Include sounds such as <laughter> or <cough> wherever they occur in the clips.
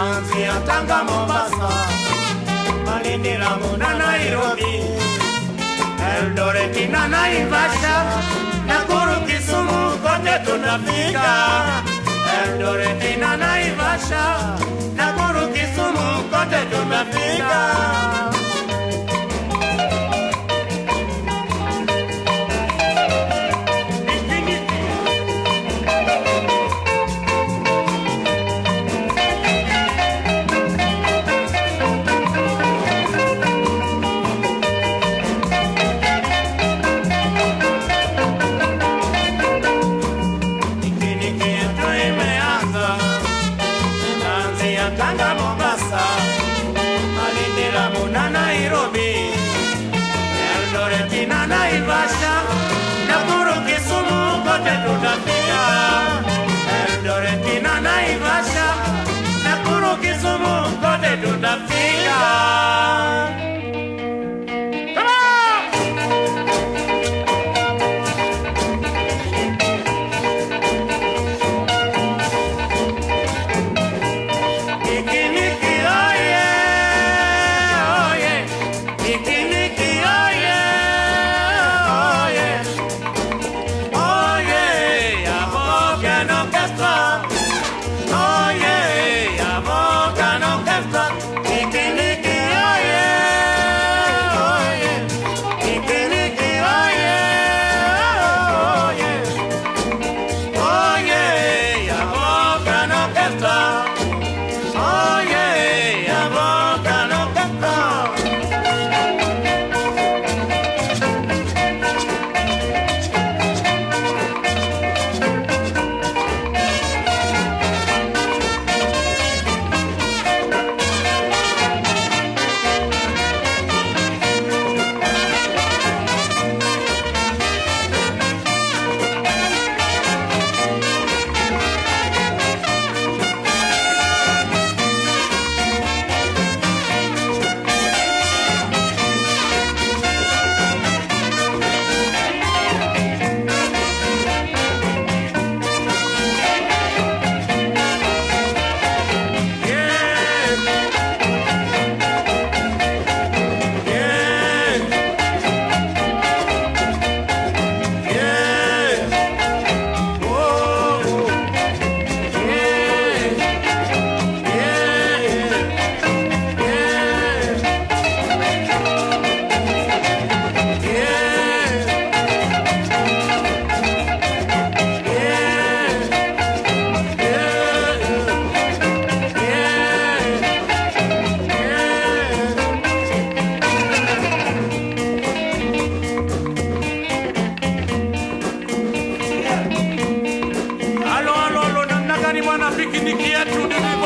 manzi atanga mombasa malindi lamuna nairobi eldoreti na naivasha nakuru kisumu kote tunafika. Eldoreti na naivasha nakuru kisumu kote tumefika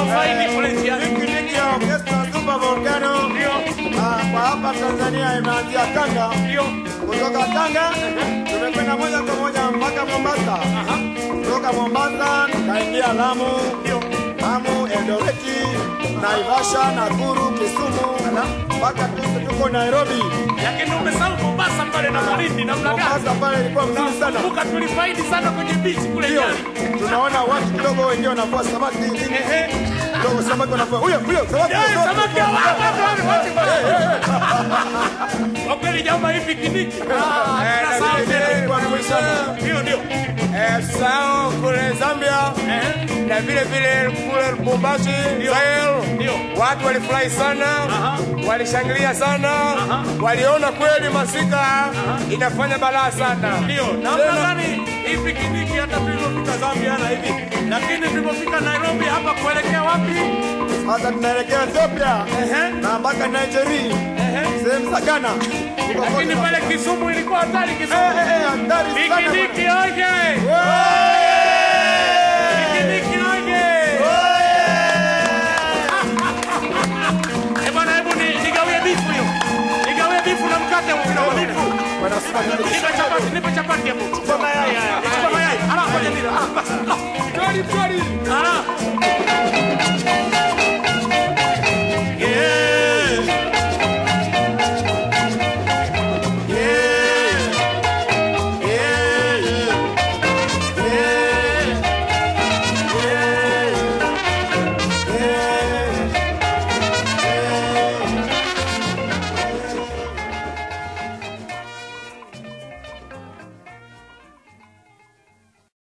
place ya Pikiniki ya Volcano kwa hapa Tanzania imeanzia Tanga. Kutoka Tanga tumekwenda moja kwa moja mpaka Mombasa. Kutoka Mombasa tukaingia Lamu, Lamu, Eldoreti, Naivasha, Nakuru, Kisumu mpaka tuko Nairobi. lakini umesahau Mombasa pale na Malindi namna gani? Mombasa pale ilikuwa mzuri sana. Tulifaidi sana kwenye bichi kule Ndio jana. tunaona watu kidogo wengine wanavua samaki nini kidogo, samaki wanavua huyo huyo samaki Eh, samaki? Kwa kweli jamaa hivi kiniki Ah, tunasahau tena. Ilikuwa nzuri sana. Ndio. Eh, tusahau kule Zambia Eh, na vile vile kule Lubumbashi Israel watu walifurahi sana, walishangilia sana, waliona kweli masika inafanya balaa sana. Ndio. Namna gani hii pikiniki hata Zambia na hivi. Lakini tulipofika Nairobi hapa kuelekea wapi? Sasa tunaelekea Ethiopia na mpaka Nigeria, sehemu za Ghana. Lakini pale Kisumu ilikuwa hatari Eh, Kisumu. eh, eh, oje! Oje! <laughs> Eh bwana, hebu nigawie bifu hiyo. Nigawie bifu na mkate hapo kidogo bifu. Bwana, sasa Nipe chapati, nipe chapati hapo. Pode, Fiori! Ah!